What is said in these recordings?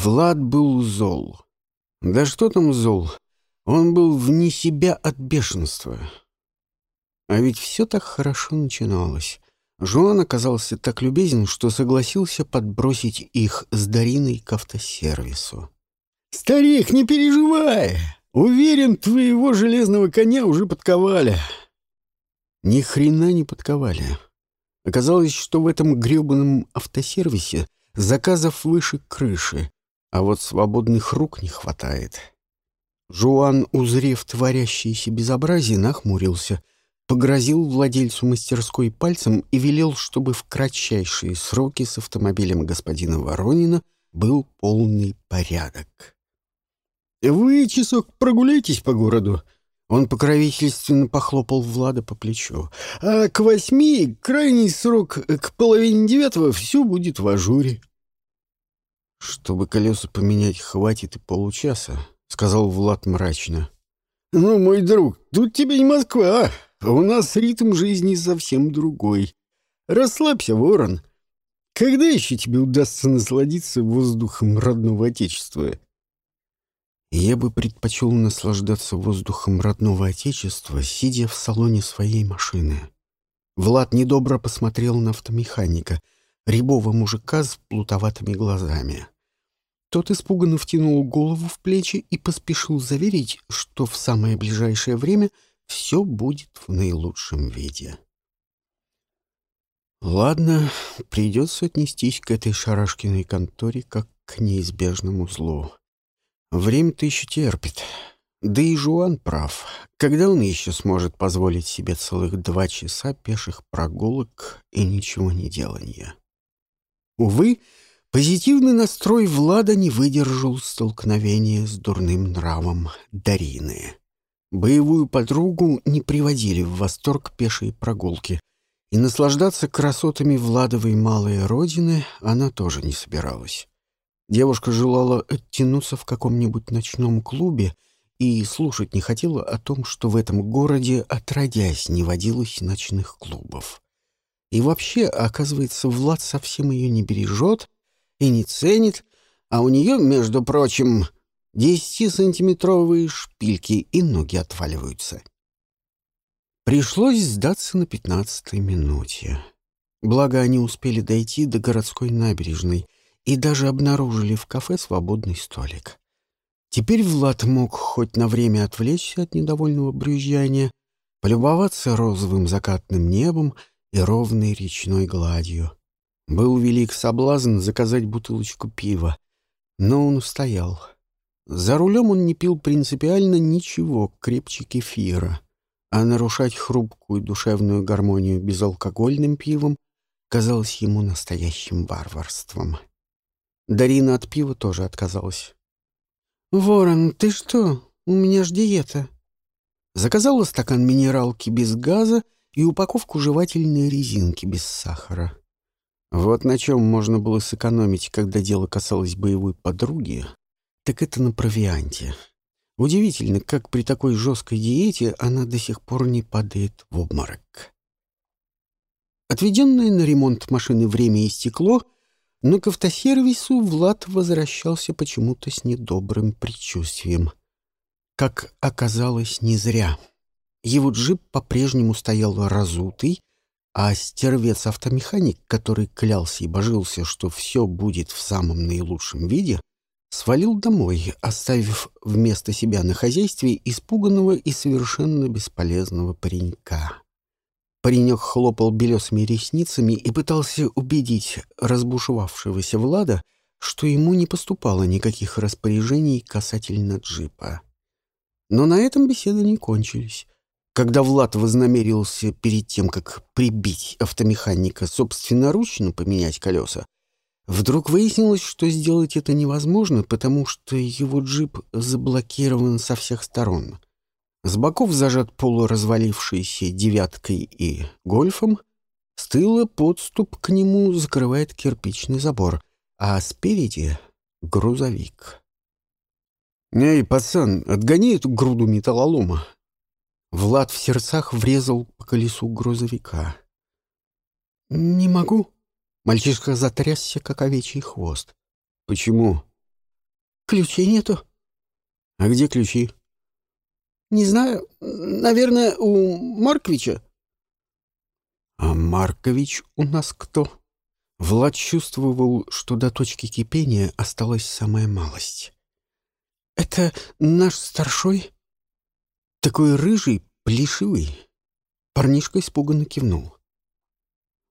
Влад был зол. Да что там зол? Он был вне себя от бешенства. А ведь все так хорошо начиналось. Жуан оказался так любезен, что согласился подбросить их с Дариной к автосервису. «Старик, не переживай! Уверен, твоего железного коня уже подковали». Ни хрена не подковали. Оказалось, что в этом грёбаном автосервисе заказов выше крыши, а вот свободных рук не хватает. Жуан, узрев творящееся безобразие, нахмурился, погрозил владельцу мастерской пальцем и велел, чтобы в кратчайшие сроки с автомобилем господина Воронина был полный порядок. «Вы часок прогуляйтесь по городу», он покровительственно похлопал Влада по плечу. «А к восьми, крайний срок, к половине девятого, все будет в ажуре». «Чтобы колеса поменять, хватит и получаса», — сказал Влад мрачно. «Ну, мой друг, тут тебе не Москва, а у нас ритм жизни совсем другой. Расслабься, ворон. Когда еще тебе удастся насладиться воздухом родного Отечества?» Я бы предпочел наслаждаться воздухом родного Отечества, сидя в салоне своей машины. Влад недобро посмотрел на автомеханика, рябого мужика с плутоватыми глазами. Тот испуганно втянул голову в плечи и поспешил заверить, что в самое ближайшее время все будет в наилучшем виде. Ладно, придется отнестись к этой шарашкиной конторе как к неизбежному злу. Время-то еще терпит. Да и Жуан прав. Когда он еще сможет позволить себе целых два часа пеших прогулок и ничего не делания? Увы, позитивный настрой Влада не выдержал столкновения с дурным нравом Дарины. Боевую подругу не приводили в восторг пешие прогулки, и наслаждаться красотами Владовой малой родины она тоже не собиралась. Девушка желала оттянуться в каком-нибудь ночном клубе и слушать не хотела о том, что в этом городе отродясь не водилось ночных клубов. И вообще, оказывается, Влад совсем ее не бережет и не ценит, а у нее, между прочим, десятисантиметровые шпильки и ноги отваливаются. Пришлось сдаться на пятнадцатой минуте. Благо, они успели дойти до городской набережной — и даже обнаружили в кафе свободный столик. Теперь Влад мог хоть на время отвлечься от недовольного брюзжания, полюбоваться розовым закатным небом и ровной речной гладью. Был велик соблазн заказать бутылочку пива, но он устоял. За рулем он не пил принципиально ничего крепче кефира, а нарушать хрупкую душевную гармонию безалкогольным пивом казалось ему настоящим варварством. Дарина от пива тоже отказалась. «Ворон, ты что? У меня ж диета». Заказала стакан минералки без газа и упаковку жевательной резинки без сахара. Вот на чем можно было сэкономить, когда дело касалось боевой подруги, так это на провианте. Удивительно, как при такой жесткой диете она до сих пор не падает в обморок. Отведенное на ремонт машины время истекло — но к автосервису Влад возвращался почему-то с недобрым предчувствием. Как оказалось, не зря. Его джип по-прежнему стоял разутый, а стервец-автомеханик, который клялся и божился, что все будет в самом наилучшем виде, свалил домой, оставив вместо себя на хозяйстве испуганного и совершенно бесполезного паренька. Паренек хлопал белесыми ресницами и пытался убедить разбушевавшегося Влада, что ему не поступало никаких распоряжений касательно джипа. Но на этом беседы не кончились. Когда Влад вознамерился перед тем, как прибить автомеханика, собственноручно поменять колеса, вдруг выяснилось, что сделать это невозможно, потому что его джип заблокирован со всех сторон — с боков зажат полуразвалившейся девяткой и гольфом, с тыла подступ к нему закрывает кирпичный забор, а спереди — грузовик. «Эй, пацан, отгони эту груду металлолома!» Влад в сердцах врезал по колесу грузовика. «Не могу». Мальчишка затрясся, как овечий хвост. «Почему?» ключей нету. А где ключи? Не знаю. Наверное, у Марковича. А Маркович у нас кто? Влад чувствовал, что до точки кипения осталась самая малость. Это наш старшой? Такой рыжий, плешивый. Парнишка испуганно кивнул.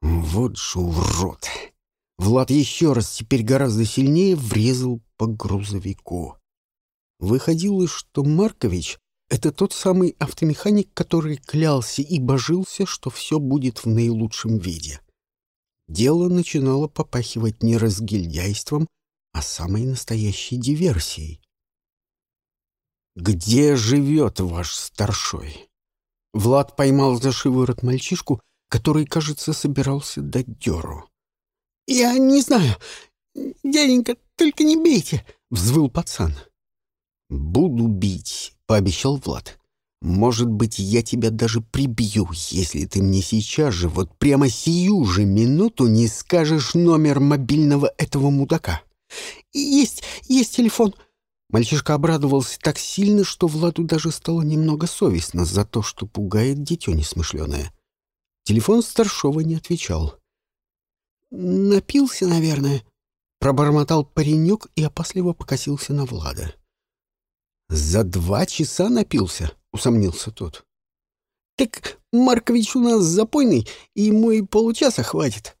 Вот же урод! Влад еще раз, теперь гораздо сильнее, врезал по грузовику. Выходило, что Маркович — это тот самый автомеханик, который клялся и божился, что все будет в наилучшем виде. Дело начинало попахивать не разгильдяйством, а самой настоящей диверсией. «Где живет ваш старшой?» Влад поймал за шиворот мальчишку, который, кажется, собирался дать дёру. «Я не знаю. Дяденька, только не бейте!» — взвыл пацан. «Буду бить», — пообещал Влад. «Может быть, я тебя даже прибью, если ты мне сейчас же, вот прямо сию же минуту не скажешь номер мобильного этого мудака». «Есть, есть телефон», Мальчишка обрадовался так сильно, что Владу даже стало немного совестно за то, что пугает дитё несмышленое. Телефон старшего не отвечал. «Напился, наверное», — пробормотал паренек и опасливо покосился на Влада. «За два часа напился?» — усомнился тот. «Так Маркович у нас запойный, и ему и получаса хватит».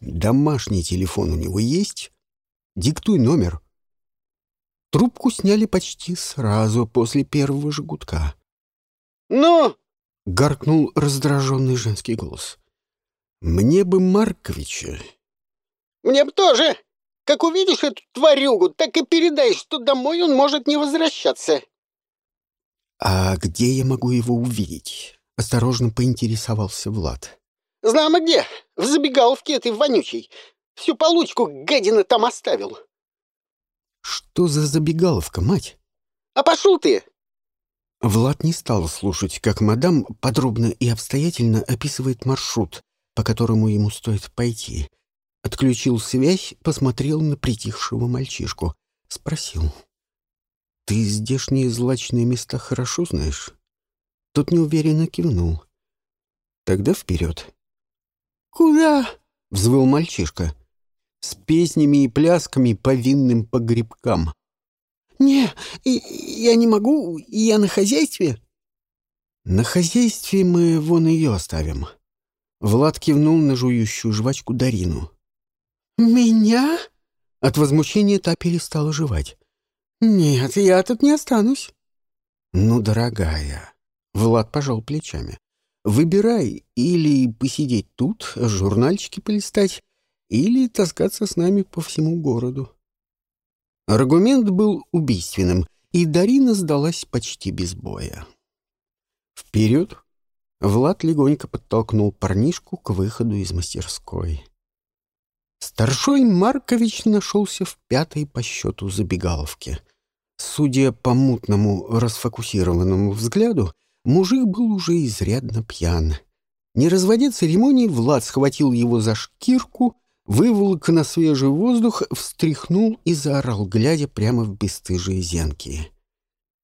«Домашний телефон у него есть? Диктуй номер». Трубку сняли почти сразу после первого же гудка. «Ну?» — гаркнул раздраженный женский голос. «Мне бы Марковича». «Мне бы тоже. Как увидишь эту тварюгу, так и передай, что домой он может не возвращаться». «А где я могу его увидеть?» — осторожно поинтересовался Влад. «Знамо где. В забегаловке этой вонючей. Всю получку гадина там оставил». Что за забегаловка, мать? А пошел ты! Влад не стал слушать, как мадам подробно и обстоятельно описывает маршрут, по которому ему стоит пойти. Отключил связь, посмотрел на притихшего мальчишку. Спросил. «Ты здешние злачные места хорошо знаешь?» Тот неуверенно кивнул. «Тогда вперед». «Куда?» — взвыл мальчишка с песнями и плясками по винным погребкам. «Не, я не могу, я на хозяйстве». «На хозяйстве мы вон ее оставим». Влад кивнул на жующую жвачку Дарину. «Меня?» От возмущения та перестала жевать. «Нет, я тут не останусь». «Ну, дорогая», — Влад пожал плечами, — «выбирай или посидеть тут, журнальчики полистать, или таскаться с нами по всему городу. Аргумент был убийственным, и Дарина сдалась почти без боя. «Вперед!» Влад легонько подтолкнул парнишку к выходу из мастерской. Старшой Маркович нашелся в пятой по счету забегаловке. Судя по мутному, расфокусированному взгляду, мужик был уже изрядно пьян. Не разводя церемоний, Влад схватил его за шкирку выволок на свежий воздух, встряхнул и заорал, глядя прямо в бесстыжие зенки.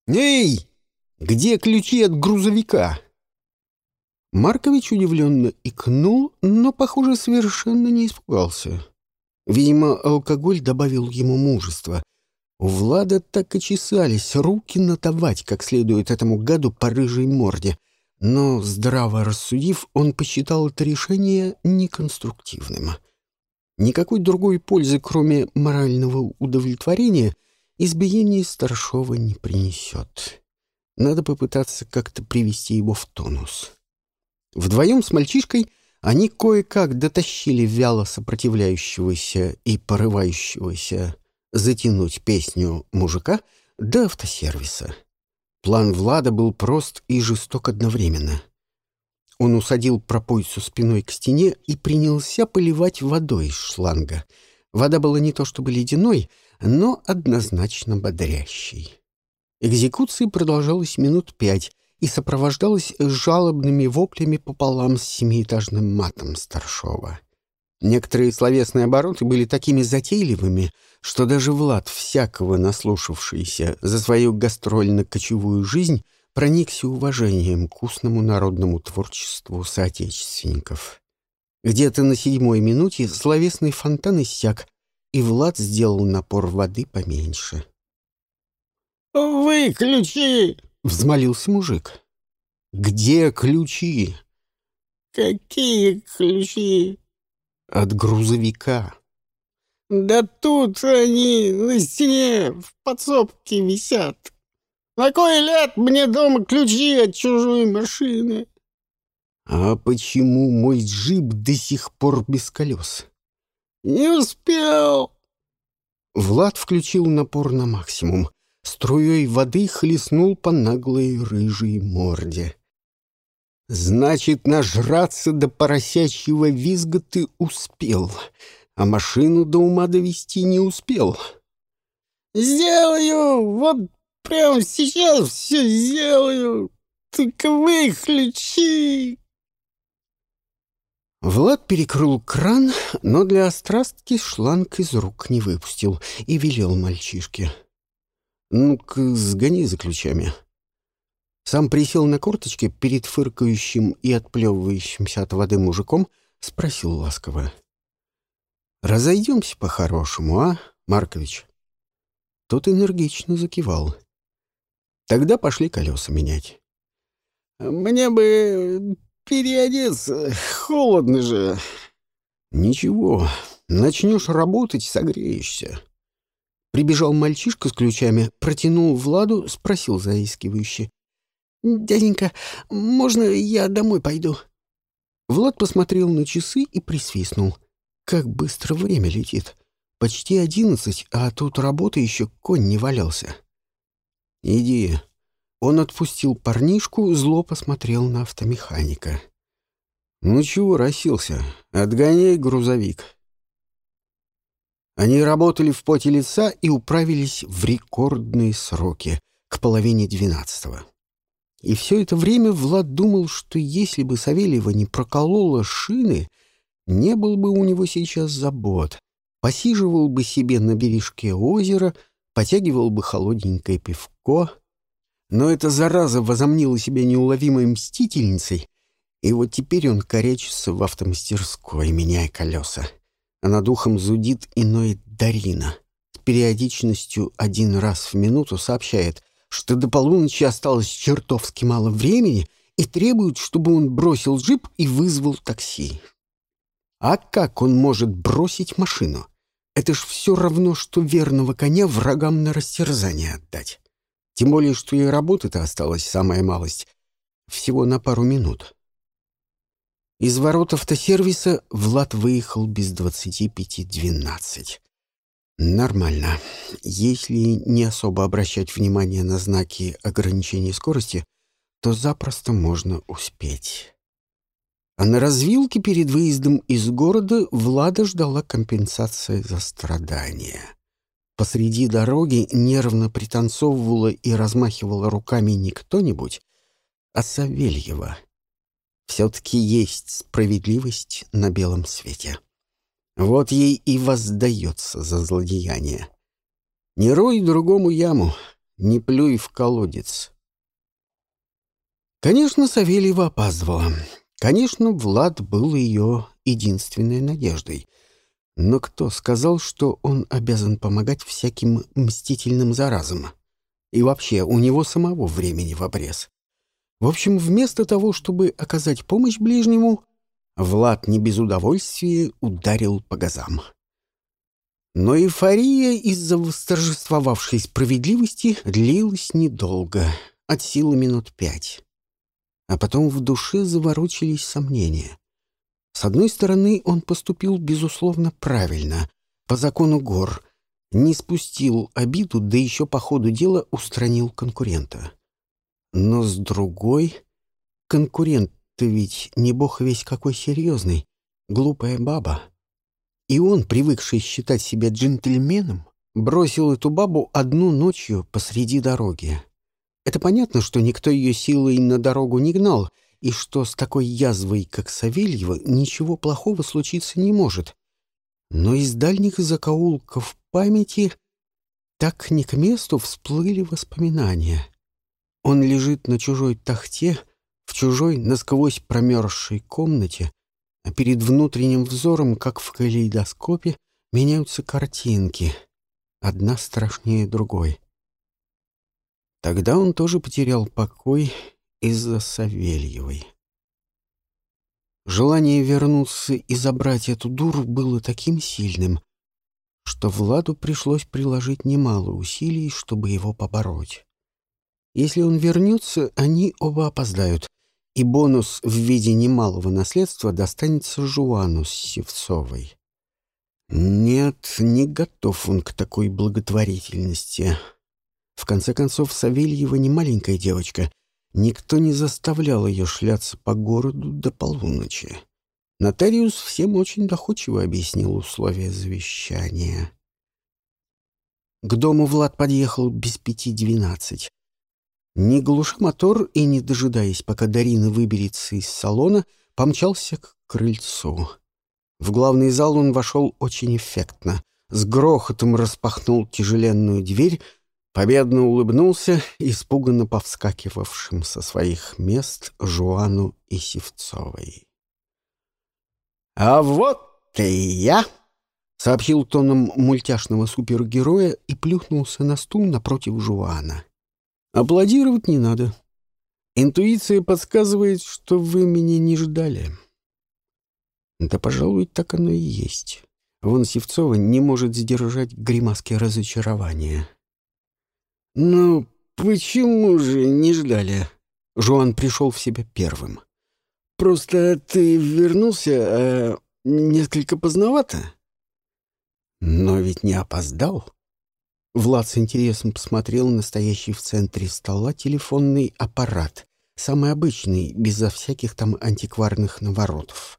«Эй, где ключи от грузовика?» Маркович удивленно икнул, но, похоже, совершенно не испугался. Видимо, алкоголь добавил ему мужества. У Влада так и чесались руки натовать как следует этому гаду по рыжей морде, но, здраво рассудив, он посчитал это решение неконструктивным. Никакой другой пользы, кроме морального удовлетворения, избиение старшего не принесет. Надо попытаться как-то привести его в тонус. Вдвоем с мальчишкой они кое-как дотащили вяло сопротивляющегося и порывающегося затянуть песню мужика до автосервиса. План Влада был прост и жесток одновременно. Он усадил пропойцу спиной к стене и принялся поливать водой из шланга. Вода была не то чтобы ледяной, но однозначно бодрящей. Экзекуция продолжалась минут пять и сопровождалась жалобными воплями пополам с семиэтажным матом старшова. Некоторые словесные обороты были такими затейливыми, что даже Влад, всякого наслушавшийся за свою гастрольно-кочевую жизнь, проникся уважением к устному народному творчеству соотечественников. Где-то на седьмой минуте словесный фонтан иссяк, и Влад сделал напор воды поменьше. «Вы ключи!» — взмолился мужик. «Где ключи?» «Какие ключи?» «От грузовика». «Да тут они на стене в подсобке висят. На кой ляд мне дома ключи от чужой машины?» «А почему мой джип до сих пор без колес?» «Не успел!» Влад включил напор на максимум. Струей воды хлестнул по наглой рыжей морде. «Значит, нажраться до поросячьего визга ты успел, а машину до ума довести не успел». «Сделаю! Вот прямо сейчас все сделаю! Только выключи!» Влад перекрыл кран, но для острастки шланг из рук не выпустил и велел мальчишке. «Ну-ка, сгони за ключами». Сам присел на корточки перед фыркающим и отплевывающимся от воды мужиком, спросил ласково. «Разойдемся по-хорошему, а, Маркович?» Тот энергично закивал. «Тогда пошли колеса менять». «Мне бы переодеться. Холодно же. Ничего, начнешь работать, согреешься. Прибежал мальчишка с ключами, протянул Владу, спросил заискивающе. «Дяденька, можно я домой пойду?» Влад посмотрел на часы и присвистнул. Как быстро время летит. Почти одиннадцать, а тут работа еще конь не валялся. «Иди, он отпустил парнишку, зло посмотрел на автомеханика. «Ну чего расился? Отгоняй грузовик». Они работали в поте лица и управились в рекордные сроки, к половине двенадцатого. И все это время Влад думал, что если бы Савельева не проколола шины, не был бы у него сейчас забот. Посиживал бы себе на бережке озера, потягивал бы холодненькое пивко — но эта зараза возомнила себя неуловимой мстительницей, и вот теперь он корячится в автомастерской, меняя колеса. А над ухом зудит иной Дарина. С периодичностью один раз в минуту сообщает, что до полуночи осталось чертовски мало времени и требует, чтобы он бросил джип и вызвал такси. А как он может бросить машину? Это ж все равно, что верного коня врагам на растерзание отдать. Тем более, что и работы-то осталась самая малость. Всего на пару минут. Из ворот автосервиса Влад выехал без двадцати пяти двенадцать. Нормально. Если не особо обращать внимание на знаки ограничения скорости, то запросто можно успеть. А на развилке перед выездом из города Влада ждала компенсация за страдания. Посреди дороги нервно пританцовывала и размахивала руками не кто-нибудь, а Савельева. Все-таки есть справедливость на белом свете. Вот ей и воздается за злодеяние. Не рой другому яму, не плюй в колодец. Конечно, Савельева опаздывала. Конечно, Влад был ее единственной надеждой — но кто сказал, что он обязан помогать всяким мстительным заразам? И вообще, у него самого времени в обрез. В общем, вместо того, чтобы оказать помощь ближнему, Влад не без удовольствия ударил по газам. Но эйфория из-за восторжествовавшей справедливости длилась недолго, от силы минут пять. А потом в душе заворочились сомнения. С одной стороны, он поступил, безусловно, правильно, по закону гор, не спустил обиду, да еще по ходу дела устранил конкурента. Но с другой, конкурент-то ведь не бог весь какой серьезный, глупая баба. И он, привыкший считать себя джентльменом, бросил эту бабу одну ночью посреди дороги. Это понятно, что никто ее силой на дорогу не гнал — и что с такой язвой, как Савельева, ничего плохого случиться не может. Но из дальних закоулков памяти так не к месту всплыли воспоминания. Он лежит на чужой тахте, в чужой насквозь промерзшей комнате, а перед внутренним взором, как в калейдоскопе, меняются картинки, одна страшнее другой. Тогда он тоже потерял покой из-за Савельевой. Желание вернуться и забрать эту дуру было таким сильным, что Владу пришлось приложить немало усилий, чтобы его побороть. Если он вернется, они оба опоздают, и бонус в виде немалого наследства достанется Жуану с Севцовой. Нет, не готов он к такой благотворительности. В конце концов, Савельева не маленькая девочка. Никто не заставлял ее шляться по городу до полуночи. Нотариус всем очень доходчиво объяснил условия завещания. К дому Влад подъехал без пяти двенадцать. Не глуша мотор и не дожидаясь, пока Дарина выберется из салона, помчался к крыльцу. В главный зал он вошел очень эффектно. С грохотом распахнул тяжеленную дверь, победно улыбнулся испуганно повскакивавшим со своих мест Жуану и Севцовой. «А вот и я!» — сообщил тоном мультяшного супергероя и плюхнулся на стул напротив Жуана. «Аплодировать не надо. Интуиция подсказывает, что вы меня не ждали». Да, пожалуй, так оно и есть. Вон Севцова не может сдержать гримаски разочарования. «Ну, почему же не ждали?» Жуан пришел в себя первым. «Просто ты вернулся э, несколько поздновато?» «Но ведь не опоздал». Влад с интересом посмотрел на стоящий в центре стола телефонный аппарат, самый обычный, безо всяких там антикварных наворотов.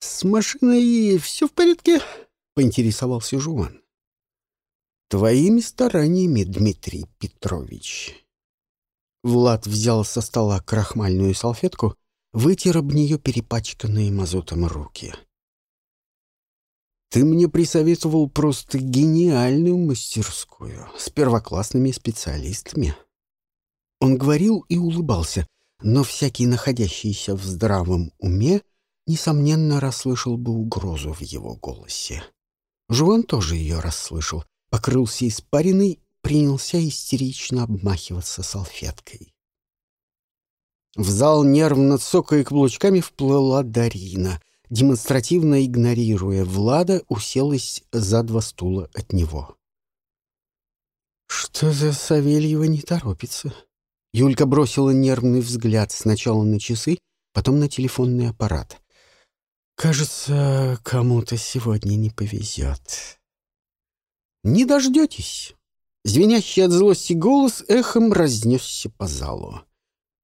«С машиной все в порядке?» — поинтересовался Жуан. Твоими стараниями, Дмитрий Петрович. Влад взял со стола крахмальную салфетку, вытер об нее перепачканные мазутом руки. Ты мне присоветовал просто гениальную мастерскую с первоклассными специалистами. Он говорил и улыбался, но всякий находящийся в здравом уме, несомненно, расслышал бы угрозу в его голосе. Жуан тоже ее расслышал — покрылся испариной, принялся истерично обмахиваться салфеткой. В зал, нервно цокая каблучками, вплыла Дарина. Демонстративно игнорируя Влада, уселась за два стула от него. «Что за Савельева не торопится?» Юлька бросила нервный взгляд сначала на часы, потом на телефонный аппарат. «Кажется, кому-то сегодня не повезет». «Не дождетесь!» Звенящий от злости голос эхом разнесся по залу.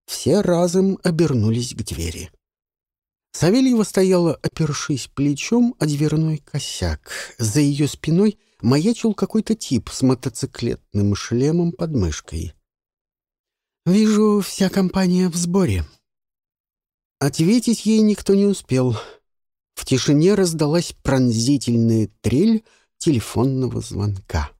Все разом обернулись к двери. Савельева стояла, опершись плечом о дверной косяк. За ее спиной маячил какой-то тип с мотоциклетным шлемом под мышкой. «Вижу, вся компания в сборе». Ответить ей никто не успел. В тишине раздалась пронзительная трель, телефонного звонка.